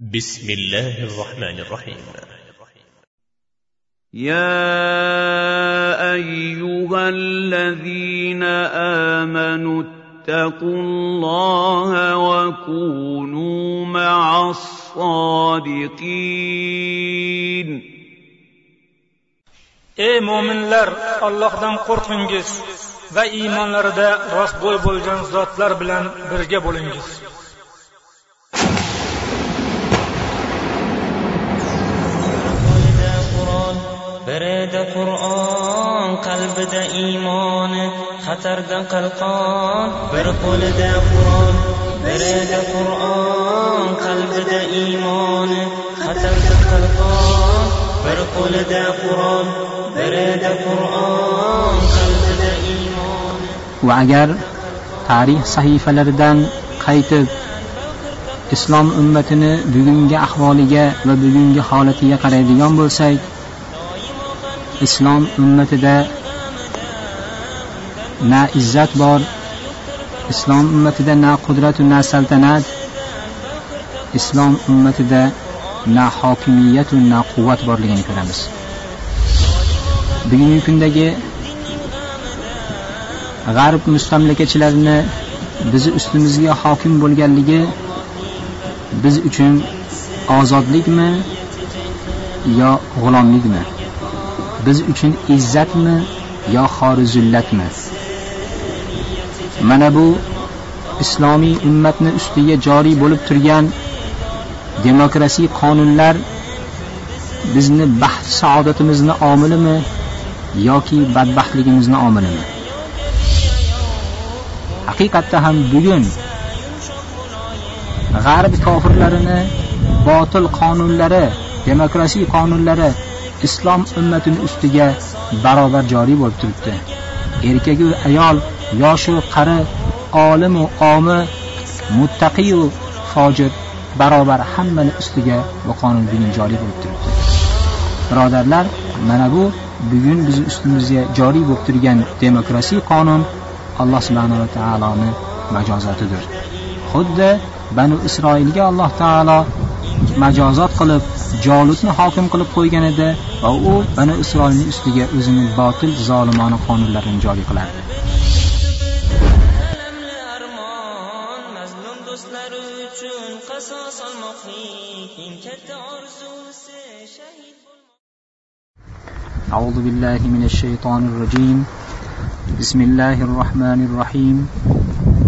بسم الله الرحمن الرحيم يا ايها الذين امنوا اتقوا الله وكونوا مع الصادقين ey mo'minlar ollohdan qo'rqingiz va iymonlarida rostgo'y bo'lgan zotlar bilan birga bo'lingiz qur'on qalbida iymoni xatarda qalqon bir qo'lida qur'on birida qur'on qalbida iymoni xatarda qalqon bir qo'lida qur'on birida qur'on qalbida iymon va agar tarix sahifalaridan qaytib islom ummatini bugungi ahvoliga va bugungi holatiga qaraydigan bo'lsak islom ummatida na izzat bor islom ummatida na qudratu na saltanat islom ummatida na hokimiyatu na quvvat borligini ko'ramiz. Bugungi kundagi g'arb mustamlakachilarini bizni ustimizga hokim bo'lganligi biz uchun ozodlikmi yo g'ulomlikmi? Biz uchun izzatmi yo xori zullatmi? Mana bu islomiy ummatni ustiga joriy bo'lib turgan demokrasiy qonunlar bizni baxt saodatimizni omilimi yoki badbaxtligimizni omilimi? Haqiqatda ham bugun g'arb kofirlarini botil qonunlari demokrasiy qonunlari islom ummatini ustiga barobar joriy bo'lib turibdi. Erkagu ayol yoshu qari olimu omi muttaqiyu fojir barobar hammani ustiga bu qonun bugun joriy bo'lib turibdi. Birodarlar mana bu bugun bizni ustimizga joriy bo'lib turgan demokrasiy qonun alloh subhanava taoloni majozatidir. Xuddi banu isroilga alloh taolo majozat qilib jolutni hokim qilib qo'ygan edi va u banu isroilning ustiga o'zining botil zolimona qonunlarini joriy qilardi أعوذ بالله من الشيطان الرجيم بسم الله الرحمن الرحيم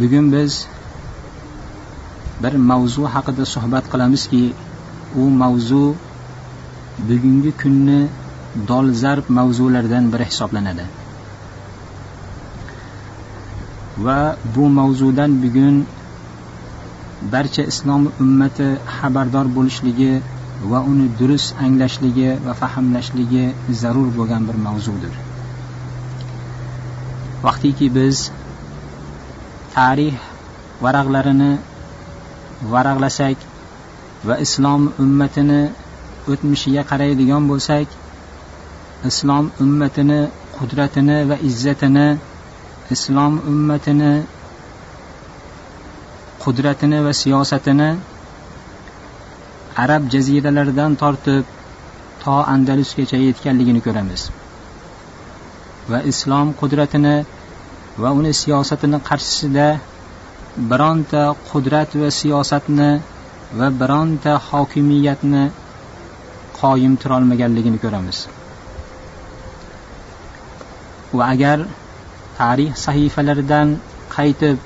Bugun biz bir mavzu haqida suhbat qilamizki u mavzu bugungi kunni dolzarb mavzulardan biri hisoblanadi. Va bu mavzudan bugun barcha islom ummati xabardor bo'lishligi va uni durust anglashligi va fahmlashligi zarur bo'lgan bir mavzudir. Vaqtiki biz tarix varaqlarini varaqlasak va islom ummatini o'tmishiga qaraydigan bo'lsak islom ummatini qudratini va izzatini islom ummatini qudratini va siyosatini arab jaziralaridan tortib to andalusgacha yetganligini ko'ramiz. Va islom qudratini va uni siyosatini qarshisida bironta qudrat va siyosatni va bironta hokimiyatni qoyim turolmaganligini ko'ramiz. Va agar tarix sahifalaridan qaytib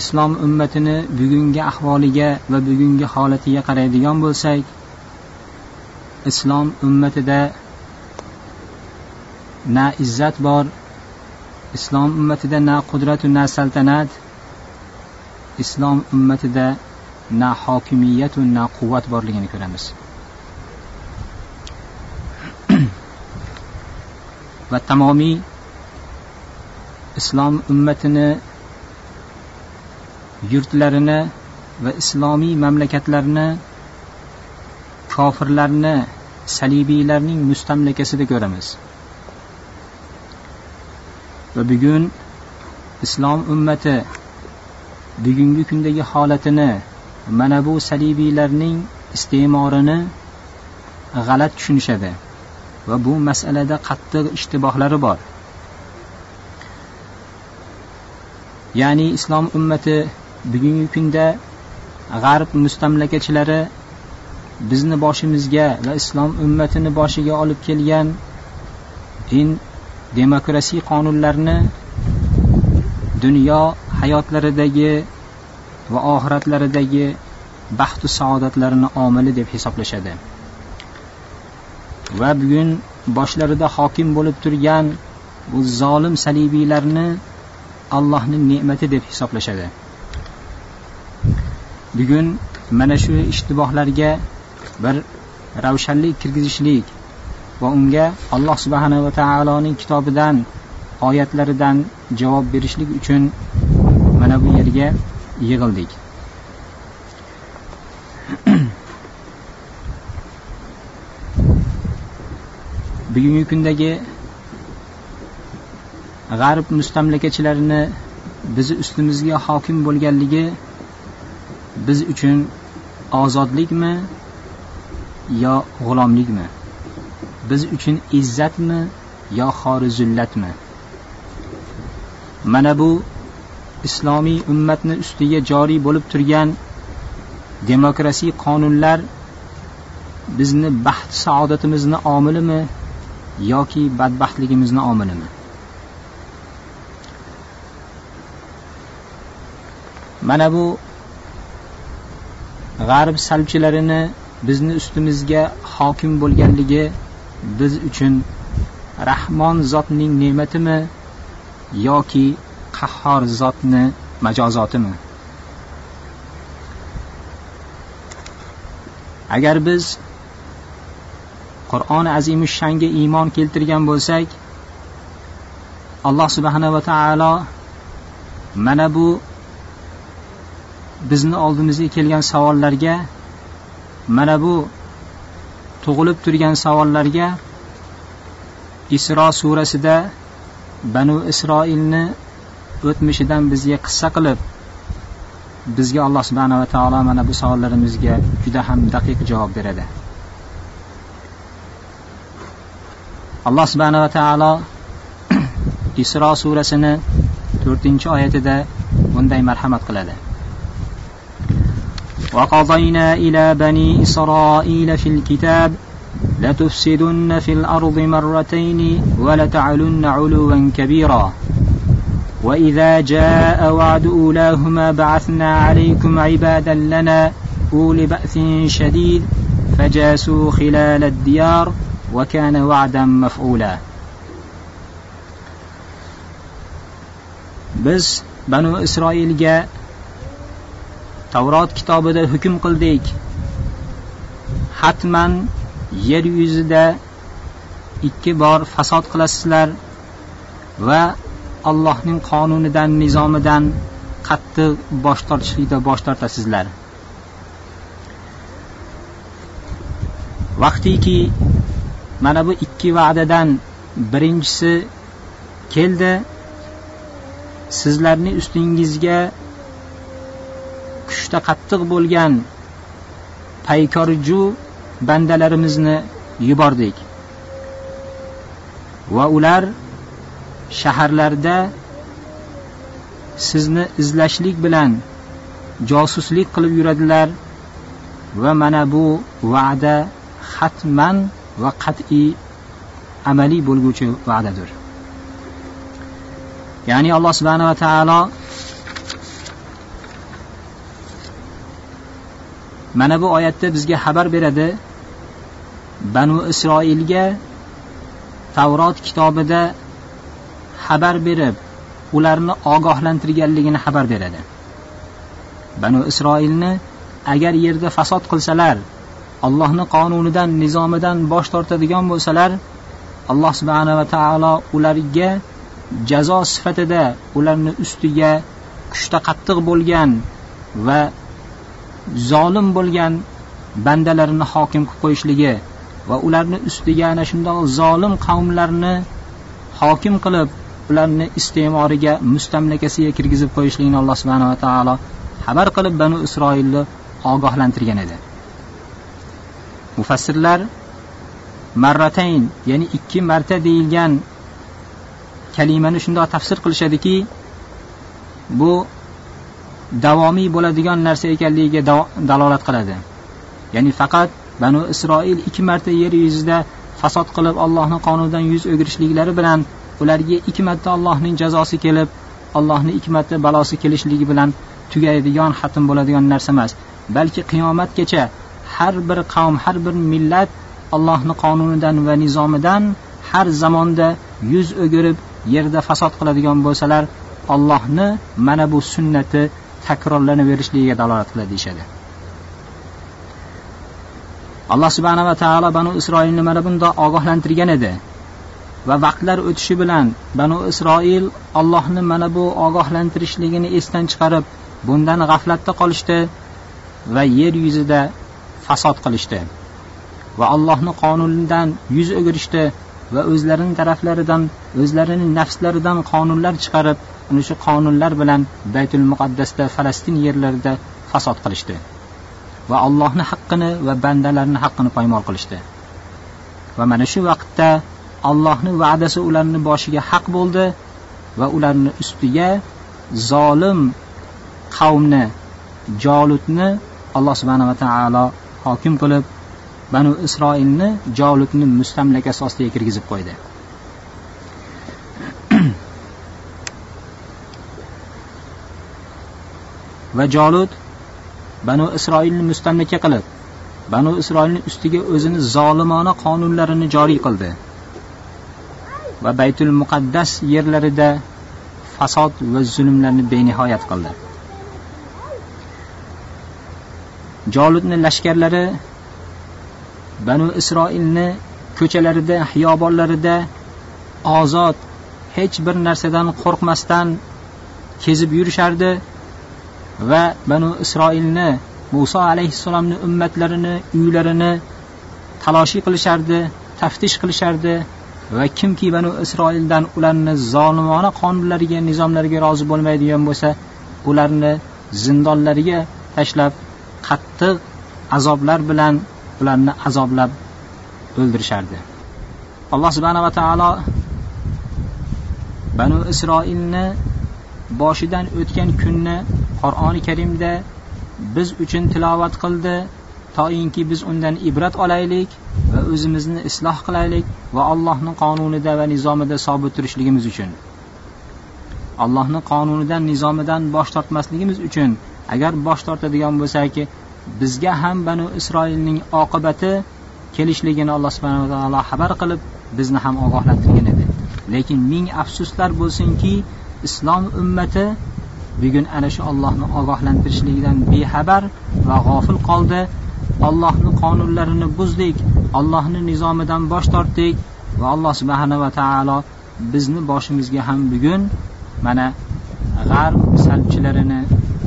islom ummatini bugungi ahvoliga va bugungi holatiga qaraydigan bo'lsak islom ummatida na izzat bor islom ummatida na qudratu na saltanat. Islom ummatida na hokimiyatu na quvvat borligini ko'ramiz. Va tamomiy islom ummatini yurtlarini va islomiy mamlakatlarni kofirlarni salibiylarning mustamlakasida ko'ramiz. Va bugun islom ummati bugungi kundagi holatini mana bu salibiylarning iste'morini g'alat tushunishadi va bu masalada qattiq ishtibohlari bor. Ya'ni islom ummati bugungi kunda g'arb mustamlakachilari bizni boshimizga va islom ummatini boshiga olib kelgan in demokrasiy qonunlarni dunyo hayotlaridagi va oxiratlaridagi baxtu saodatlarini omili deb hisoblashadi. Va bugun boshlarida hokim bo'lib turgan bu zolim salibiylarni allohning ne'mati deb hisoblashadi. Bugun mana shu ishtibohlarga bir ravshanlik kirgizishlik va unga alloh subhanahu va taoloning kitobidan oyatlaridan javob berishlik uchun mana bu yerga yig'ildik. Bugungi kundagi g'arb mustamlakachilarini bizni ustimizga hokim bo'lganligi biz uchun ozodlikmi yo g'ulomlikmi? Biz uchun izzatmi yo xori zullatmi? Mana bu islomiy ummatni ustiga joriy bo'lib turgan demokrasiy qonunlar bizni baxt saodatimizni omilimi yoki badbaxtligimizni omilimi? Mana bu g'arb salbchilarini bizni ustimizga hokim bo'lganligi biz uchun rahmon zotning ne'matimi yoki qahhor zotni majozotimi? Agar biz qur'oni azimushanga iymon keltirgan bo'lsak alloh subhanahu va taolo mana bu bizni oldimizga kelgan savollarga mana bu tug'ilib turgan savollarga isro surasida banu isroilni o'tmishidan bizga qissa qilib bizga alloh subhanava taolo mana bu savollarimizga juda ham daqiq javob beradi. Alloh subhanava taolo isro surasini to'rtinchi oyatida bunday marhamat qiladi. وقضينا إلى بني إسرائيل في الكتاب لتفسدن في الأرض مرتين ولتعلن علوا كبيرا. وإذا جاء وعد أولاهما بعثنا عليكم عبادا لنا أولي بأس شديد فجاسوا خلال الديار وكان وعدا مفعولا. biz banu isroilga tavrot kitobida hukm qildik. Hatman yer yuzida ikki bor fasod qilasizlar va allohning qonunidan nizomidan qattiq bosh tortishlikda bosh tortasizlar. Vaqtiki mana bu ikki va'dadan birinchisi keldi. Sizlarning ustingizga urushda qattiq bo'lgan paykorju bandalarimizni yubordik. Va ular shaharlarda sizni izlashlik bilan josuslik qilib yuradilar va mana bu va'da hatman va qat'iy amaliy bo'lguvchi va'dadir. Ya'ni alloh subhanava taolo mana bu oyatda bizga xabar beradi. Banu isroilga tavrot kitobida xabar berib ularni ogohlantirganligini xabar beradi. Banu isroilni agar yerda fasod qilsalar allohni qonunidan nizomidan bosh tortadigan bo'lsalar alloh subhanahu va taolo ularga jazo sifatida ularni ustiga kuchda qattiq bo'lgan va zolim bo'lgan bandalarini hokim qilib qo'yishligi va ularni ustiga ana shundoq zolim qavmlarni hokim qilib ularni iste'moriga mustamlakasiga kirgizib qo'yishligini alloh subhanava taolo xabar qilib banu isroilni ogohlantirgan edi. Mufassirlar marratayn ya'ni ikki marta deyilgan kalimani shundoq tafsir qilishadiki bu davomiy bo'ladigan narsa ekanligiga dalolat qiladi. Ya'ni faqat banu isroil ikki marta yer yuzida fasod qilib allohni qonunidan yuz o'girishliklari bilan ularga ikki marta allohning jazosi kelib allohni ikki marta balosi kelishligi bilan tugaydigan xatm bo'ladigan narsa emas. Balki qiyomatgacha har bir qavm har bir millat allohni qonunidan va nizomidan har zamonda yuz o'girib yerda fasod qiladigan bo'lsalar allohni mana bu sunnati takrorlanaverishligiga dalolat qiladi deyishadi. Alloh subhanava taolo banu isroilni mana bundoq ogohlantirgan edi? Va vaqtlar o'tishi bilan banu isroil allohni mana bu ogohlantirishligini esdan chiqarib bundan g'aflatda qolishdi va yer yuzida fasod qilishdi. Va allohni qonunidan yuz o'girishdi va o'zlarining taraflaridan o'zlarining nafslaridan qonunlar chiqarib ana shu qonunlar bilan baytul muqaddasda falastin yerlarida fasod qilishdi va allohni haqqini va bandalarni haqqini poymol qilishdi. Va mana shu vaqtda allohni va'dasi ularni boshiga haq bo'ldi va ularni ustiga zolim qavmni jolutni alloh subhanava taolo hokim qilib banu isroilni jolutni mustamlakasi ostiga kirgizib qo'ydi. Va jolut banu isroilni mustamlaka qilib banu isroilni ustiga o'zini zolimona qonunlarini joriy qildi. Va baytul muqaddas yerlarida fasod va zulmlarni benihoyat qildi. Jolutni lashkarlari banu isroilni ko'chalarida xiyobonlarida ozod hech bir narsadan qo'rqmasdan kezib yurishardi. Va banu isroilni muso alayhissalomni ummatlarini uylarini taloshiy qilishardi taftish qilishardi va kimki banu isroildan ularni zolimona qonunlariga nizomlariga rozi bo'lmaydigan bo'lsa ularni zindonlariga tashlab qattiq azoblar bilan ularni azoblab o'ldirishardi. Alloh subhanava taolo banu isroilni boshidan o'tgan kunni qur'oni karimda biz uchun tilovat qildi. Toinki biz undan ibrat olaylik va o'zimizni isloh qilaylik va allohni qonunida va nizomida sobit turishligimiz uchun. Allohni qonunidan nizomidan bosh tortmasligimiz uchun agar bosh tortadigan bo'lsak bizga ham banu isroilning oqibati kelishligini alloh subhanava taolo xabar qilib bizni ham ogohlantirgan edi. Lekin ming afsuslar bo'lsinki islom ummati bugun ana shu ollohni ogohlantirishligidan bexabar va g'ofil qoldi. Ollohni qonunlarini buzdik ollohni nizomidan bosh tortdik va alloh subhanava taolo bizni boshimizga ham bugun mana g'arb salchilarini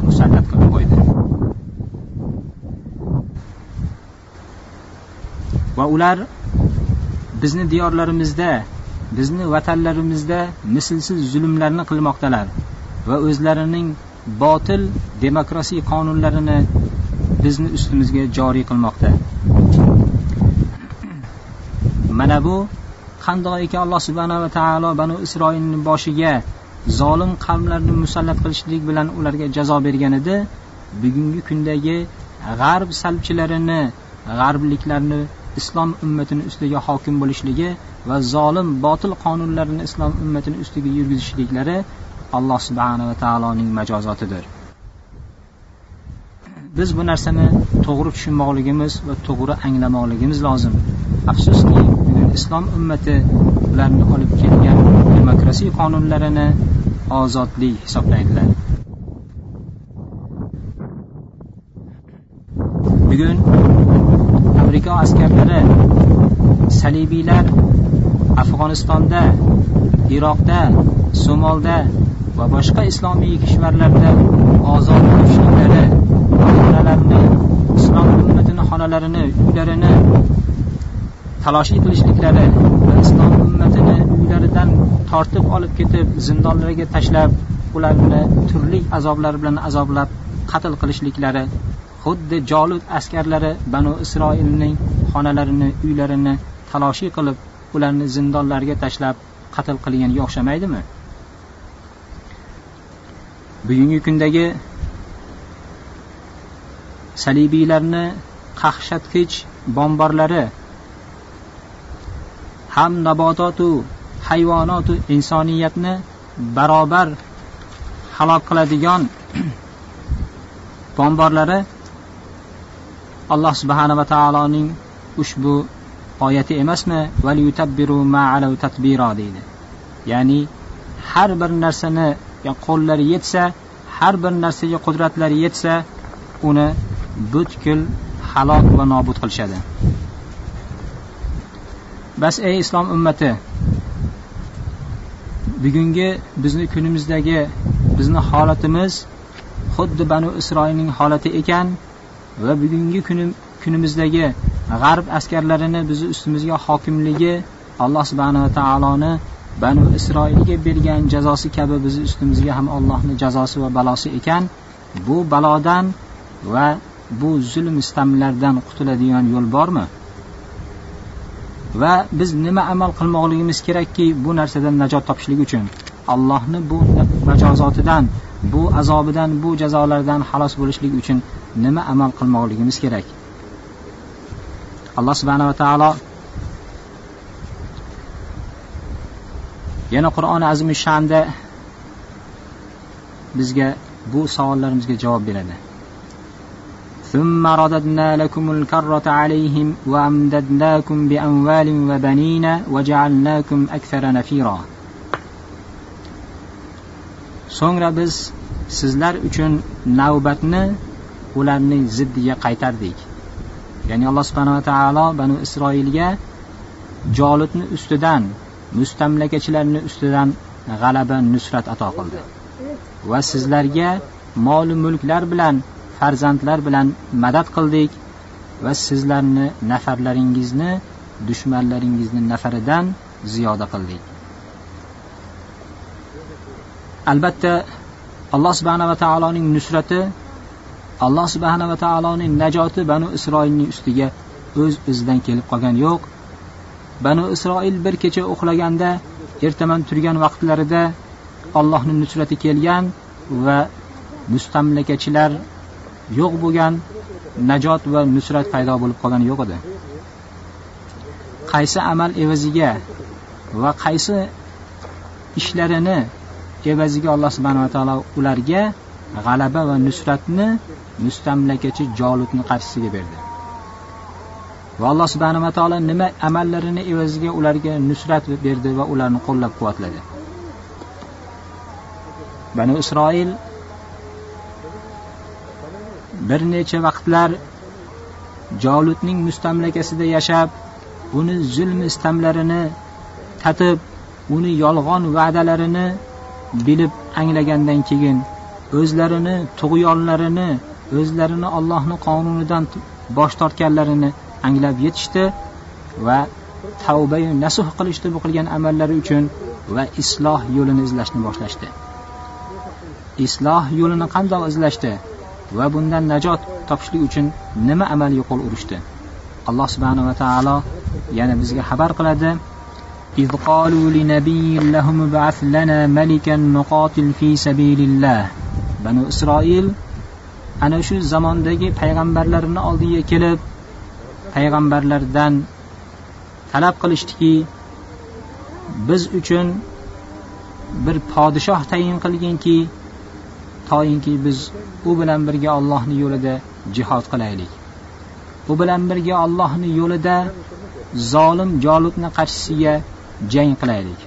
musallat qilib qo'ydi. Va ular bizni diyorlarimizda bizni vatanlarimizda mislsiz zulmlarni qilmoqdalar. Va o'zlarining botil demokratik qonunlarini bizni ustimizga joriy qilmoqda. Mana bu qandoqki alloh subhanava taolo banu isroilni boshiga zolim qavmlarni musallat qilishlik bilan ularga jazo bergan edi. Bugungi kundagi g'arb salbchilarini g'arbliklarni islom ummatini ustiga hokim bo'lishligi va zolim botil qonunlarini islom ummatini ustiga yurgizishliklari alloh subhanava taoloning majozotidir. Biz bu narsani to'g'ri tushunmoqligimiz va to'g'ri anglamoqligimiz lozim. Afsuski bugun islom ummati ularni olib kelgan demokratiya qonunlarini ozodlik hisoblaydilar. Bugun amerika askarlari salibiylar afg'onistonda iroqda somolda va boshqa islomiy kishvarlarda ozod qilishliklari xonalarni islom ummatini xonalarini uylarini talosh qilishliklari va islom ummatini uylaridan tortib olib ketib zindonlarga tashlab ularni turli azoblar bilan azoblab qatl qilishliklari xuddi jolud askarlari banu isroilning xonalarini uylarini taloshiy qilib ularni zindonlarga tashlab qatl qilganga o'xshamaydimi? Bugungi kundagi salibiylarni qahshatkich bomborlari ham nabototu hayvonotu insoniyatni barobar halok qiladigan bomborlari alloh subhanava taoloning ushbu oyati emasmi? Deydi. Ya'ni har bir narsani qo'llari yetsa har bir narsaga qudratlari yetsa uni butkul halok va nobud qilishadi. Bas ey islom ummati bugungi bizni kunimizdagi bizni holatimiz xuddi banu isroilning holati ekan va bugungi kunimizdagi g'arb askarlarini bizni ustimizga hokimligi alloh subhanava taoloni banu isroilga bergan jazosi kabi bizni ustimizga ham allohni jazosi va balosi ekan. Bu balodan va bu zulm istamlardan qutuladigan yo'l bormi? Va biz nima amal qilmoqligimiz kerakki bu narsadan najot topishlik uchun? Allohni bu majozotidan bu azobidan bu jazolardan xalos bo'lishlik uchun nima amal qilmoqligimiz kerak? Alloh subhanava taolo yana qur'oni azimi shanda bizga bu savollarimizga javob beradi ثم رددنا لكم الكرة عليهم وأمددناكم بأموال وبنين وجعلناكم أكثر نفيرا so'ngra biz sizlar uchun navbatni ularning ziddiga qaytardik ya'ni alloh subhanava taolo banu isroilga jolutni ustidan mustamlakachilarni ustidan g'alaba nusrat ato qildi. Va sizlarga mol mulklar bilan farzandlar bilan madad qildik va sizlarni nafarlaringizni dushmanlaringizni nafaridan ziyoda qildik. Albatta alloh subhanava taoloning nusrati alloh subhanava taoloning najoti banu isroilning ustiga o'z öz o'zidan kelib qolgani yo'q. Banu isroil bir kecha uxlaganda ertaman turgan vaqtlarida allohning nusrati kelgan va mustamlakachilar yo'q bo'lgan najot va nusrat paydo bo'lib qolgani yo'q edi. Qaysi amal evaziga va qaysi ishlarini evaziga alloh subhanava taolo ularga g'alaba va nusratni mustamlakachi jolutni qarshisiga berdi. Va alloh subhanava taolo nima amallarini evaziga ularga nusrat berdi va ularni qo'llab quvvatladi. Banu isroil bir necha vaqtlar jolutning mustamlakasida yashab uni zulm istamlarini tatib uni yolg'on va'dalarini bilib anglagandan keyin o'zlarini tug'yonlarini o'zlarini ollohni qonunidan bosh tortganlarini anglab yetishdi va tavbayu nasuh qilishdi bu qilgan amallari uchun va isloh yo'lini izlashni boshlashdi isloh yo'lini qandoq izlashdi va bundan najot topishlik uchun nima amalga qo'l urishdi alloh subhanava taolo yana bizga xabar qiladi إذ قالوا لنبي لهم ابعث لنا ملكا نقاتل في سبيل الله banu isroil ana shu zamondagi payg'ambarlarini oldiga kelib payg'ambarlardan talab qilishdiki biz uchun bir podshoh tayin qilginki toinki biz u bilan birga Allohning yo'lida jihod qilaylik. U bilan birga Allohning yo'lida zolim jolutni qarshisiga jang qilaylik.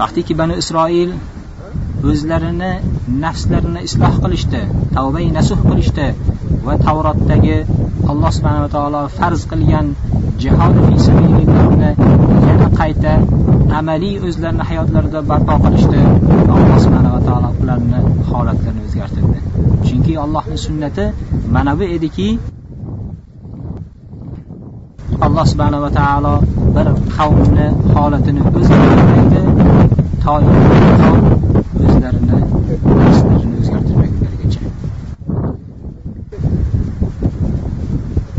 Vaqtiki bani isroil o'zlarini nafslarini isloh qilishdi tavbai nasuh qilishdi va tavrotdagi alloh subhanava taolo farz qilgan jihod fi yana qayta amaliy o'zlarini hayotlarida barpo qilishdi. Alloh subhanava taolo ularni holatlarini o'zgartirdi. Chunki allohni sunnati mana bu ediki alloh subhanava taolo bir qavmni holatini o'zgartirmaydi to nafslarini o'zgartirmagunlarigacha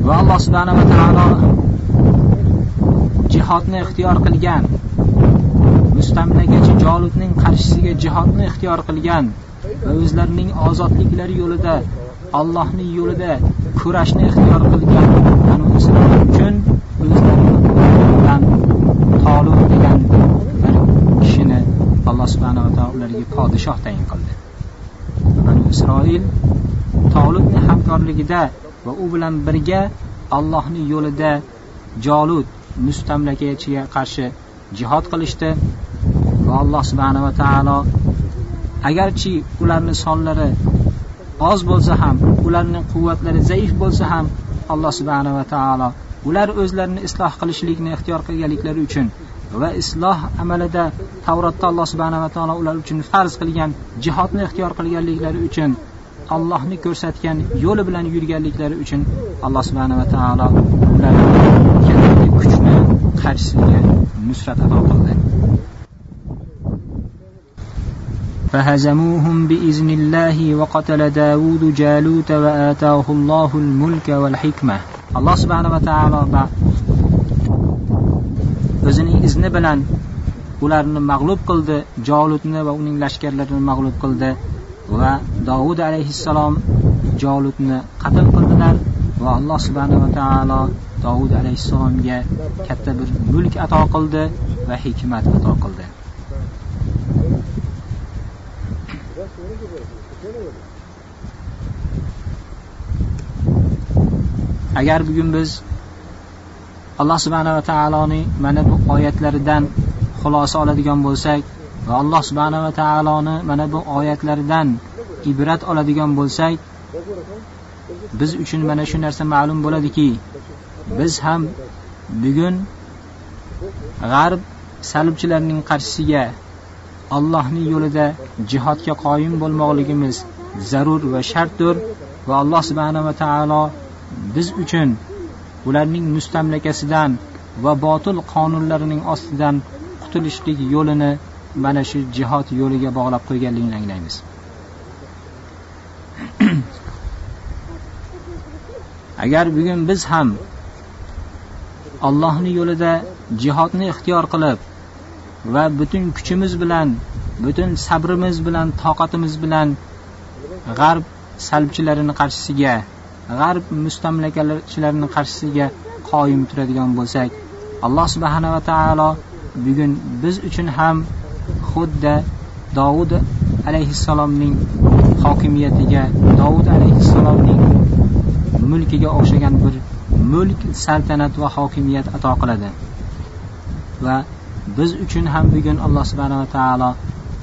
va alloh subhanava taolo jihodni ixtiyor qilgan mustamlakachi jolutning qarshisiga jihodni ixtiyor qilgan va o'zlarining ozodliklari yo'lida allohning yo'lida kurashni ixtiyor qilgan banu isroil uchun o'zlaridan tolib degan bir kishini alloh subhanava taolo ularga podshoh tayin qildi. Banu isroil tolibni hamkorligida va u bilan birga allohni yo'lida jolut mustamlakachiga qarshi jihod qilishdi. Va alloh subhanava taolo agarchi ularni sonlari oz bo'lsa ham ularning quvvatlari zaif bo'lsa ham alloh subhanava taolo ular o'zlarini isloh qilishlikni ixtiyor qilganliklari uchun va isloh amalida tavrotda alloh subhanava taolo ular uchun farz qilgan jihodni ixtiyor qilganliklari uchun allohni ko'rsatgan yo'li bilan yurganliklari uchun alloh subhanava taolo ularga katta kuchni qarshisiga nusrat ato qildi فهزموهم بإذن الله وقتل داود جالوت وآتاه الله الملك والحكمة الله سبحانه وتعالى o'zining izni bilan ularni mag'lub qildi jolutni va uning lashkarlarini mag'lub qildi Va dovud alayhissalom jolutni qatl qildilar va alloh subhanava taolo dovud alayhissalomga katta bir mulk ato qildi va hikmat ato qildi. Agar bugun biz alloh subhanava taoloning mana bu oyatlaridan xulosa oladigan bo'lsak va alloh subhanava taoloni mana bu oyatlaridan ibrat oladigan bo'lsak biz uchun mana shu narsa ma'lum bo'ladiki biz ham bugun g'arb salibchilarning qarshisiga allohning yo'lida jihodga qoyim bo'lmoqligimiz zarur va shartdir va alloh subhanava taolo biz uchun ularning mustamlakasidan va botil qonunlarining ostidan qutulishlik yo'lini mana shu jihod yo'liga bog'lab qo'yganligini anglaymiz. Agar bugun biz ham allohni yo'lida jihodni ixtiyor qilib va butun kuchimiz bilan butun sabrimiz bilan toqatimiz bilan g'arb salbchilarini qarshisiga g'arb mustamlakachilarini qarshisiga qoyim turadigan bo'lsak alloh subhanava taolo bugun biz uchun ham xuddi dovud alayhissalomning hokimiyatiga dovud alayhissalomning mulkiga o'xshagan bir mulk saltanat va hokimiyat ato qiladi. Va biz uchun ham bugun alloh subhanava taolo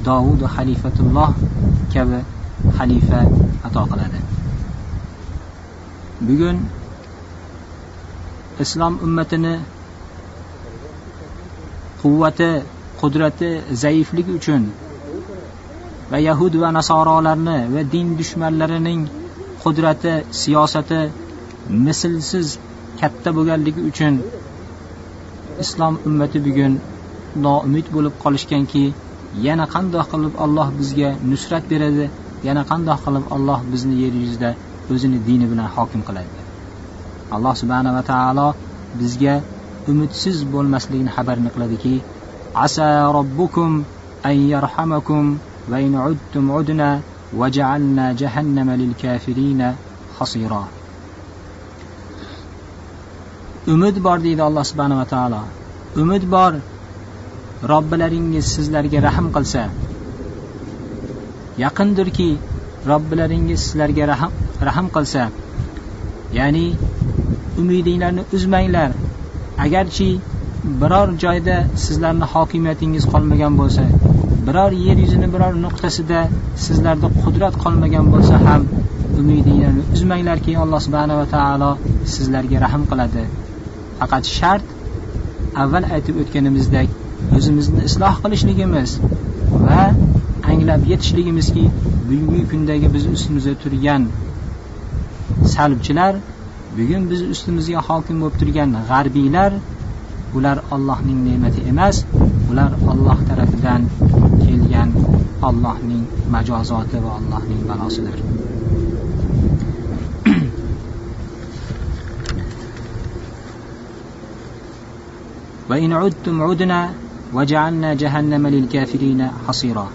dovud xalifatulloh kabi xalifa ato qiladi. Bugun islom ummatini quvvati qudrati zaifligi uchun va yahud va nasorolarni va din dushmanlarining qudrati siyosati mislsiz katta bo'lganligi uchun islom ummati bugun noumid bo'lib qolishganki yana qandoq qilib Alloh bizga nusrat beradi yana qandoq qilib Alloh bizni yer yuzida o'zini dini bilan hokim qiladi. Alloh subhanahu va taolo bizga umidsiz bo'lmasligini xabarini qiladiki asa robbukum an yarhamakum va in udtum udna va ja'alna jahannama lil kafirina hasira umid bor deydi alloh subhanahu va taolo umid bor robbilaringiz sizlarga rahm qilsa yaqindirki robbilaringiz sizlarga rahm, rahm qilsa ya'ni umidinglarni uzmanglar agarchi biror joyda sizlarni hokimiyatingiz qolmagan bo'lsa biror yer yuzini biror nuqtasida sizlarda qudrat qolmagan bo'lsa ham umidinglarni uzmanglarki alloh subhanava taolo sizlarga rahm qiladi. Faqat shart avval aytib o'tganimizdek o'zimizni isloh qilishligimiz va anglab yetishligimizki bugungi kundagi biz ustimizda turgan salbchilar bugun biz ustimizga hokim bo'lib turgan g'arbiylar ular Allohning ne'mati emas ular Alloh tarafidan kelgan Allohning majozoti va Allohning balosidir وإن عدتم عدنا وجعلنا جهنم للكافرين حصيرا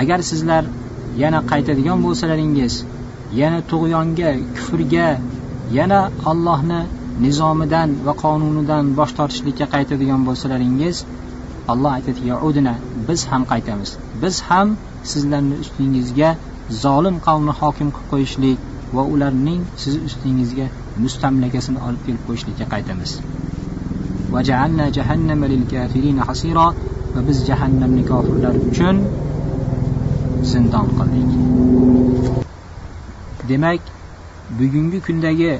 agar sizlar yana qaytadigan bo'lsalaringiz yana tug'yonga kufrga yana Allohni nizomidan va qonunidan bosh tortishlikka qaytadigan bo'lsalaringiz Alloh aytadi yaudina biz ham qaytamiz. Biz ham sizlarni ustingizga zolim qavmni hokim qilib qo'yishlik va ularning siz ustingizga mustamlakasini olib kelib qo'yishlikka qaytamiz. Va biz jahannamni kofirlar uchun zindon qildik. Demak bugungi kundagi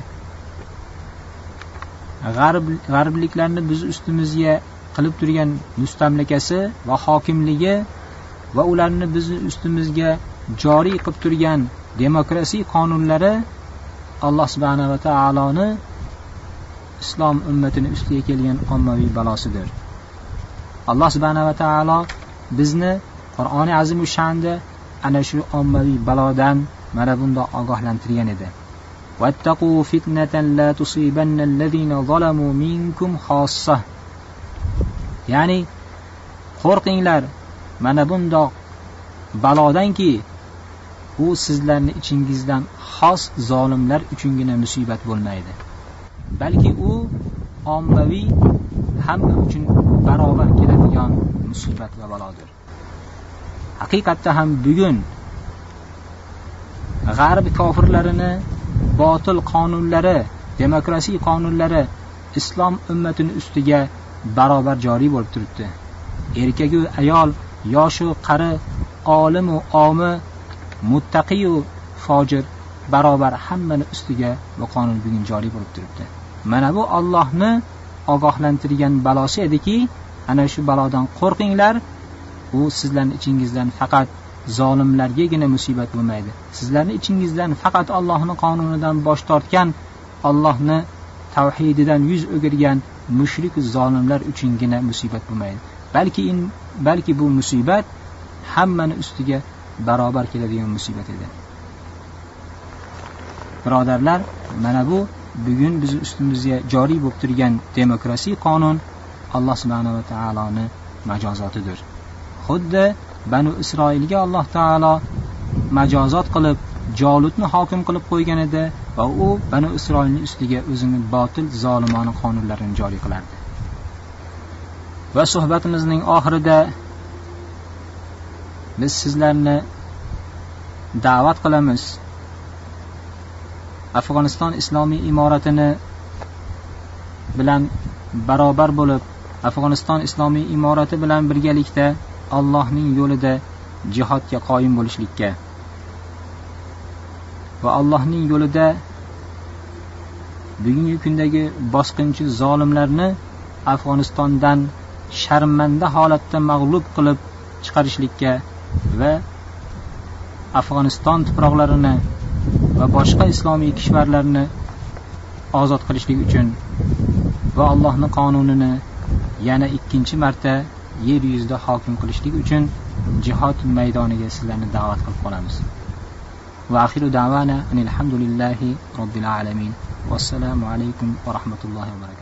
g'arb g'arbliklarni biz ustimizga qilib turgan mustamlakasi va hokimligi va ularni bizni ustimizga joriy qilib turgan demokrasiy qonunlari alloh subhanava taoloni islom ummatini ustiga kelgan ommaviy balosidir. Alloh subhanava taolo bizni qur'oni azimu shanda ana shu ommaviy balodan mana bundoq ogohlantirgan edi. واتقوا فتنة لا تصيبن الذين ظلموا منكم خاصة ya'ni qo'rqinglar mana bundoq balodanki u sizlarni ichingizdan xos zolimlar uchungina musibat bo'lmaydi balki u ommaviy hamma uchun barobar keladigan musibat va balodir haqiqatda ham bugun g'arb kofirlarini botil qonunlari demokratiya qonunlari islom ummatini ustiga barobar joriy bo'lib turibdi. Erkagu ayol yoshu qari olimu omi muttaqiyu fojir barobar hammani ustiga bu qonun bugun joriy bo'lib turibdi. Mana bu ollohni ogohlantirgan balosi ediki ana shu balodan qo'rqinglar u sizlarni ichingizdan faqat zolimlargagina musibat bo'lmaydi. Sizlarni ichingizdan faqat Allohning qonunidan bosh tortgan Allohni tavhididan yuz o'girgan mushrik zolimlar uchungina musibat bo'lmaydi. Balki in, balki bu musibat hammani ustiga barobar keladigan musibat edi. Birodarlar mana bu bugun bizni ustimizga joriy bo'lib turgan demokrasiy qonun alloh subhanava taoloni majozotidir. Xuddi banu isroilga alloh taolo majozot qilib jolutni hokim qilib qo'ygan edi va u banu isroilni ustiga o'zini botil zolimona qonunlarini joriy qilardi. Va suhbatimizning oxirida biz sizlarni da'vat qilamiz. Afg'oniston islomiy imoratini bilan barobar bo'lib afg'oniston islomiy imorati bilan birgalikda allohning yo'lida jihodga qoyim bo'lishlikka va allohning yo'lida bugungi kundagi bosqinchi zolimlarni afg'onistondan sharmanda holatda mag'lub qilib chiqarishlikka va afg'oniston tuproqlarini va boshqa islomiy kishvarlarni ozod qilishlik uchun va allohni qonunini yana ikkinchi marta yer yuzida hokim qilishlik uchun jihod maydoniga sizlarni da'vat qilib qolamiz واخر دعوانا ان الحمد لله رب العالمين والسلام عليكم ورحمه الله وبركاته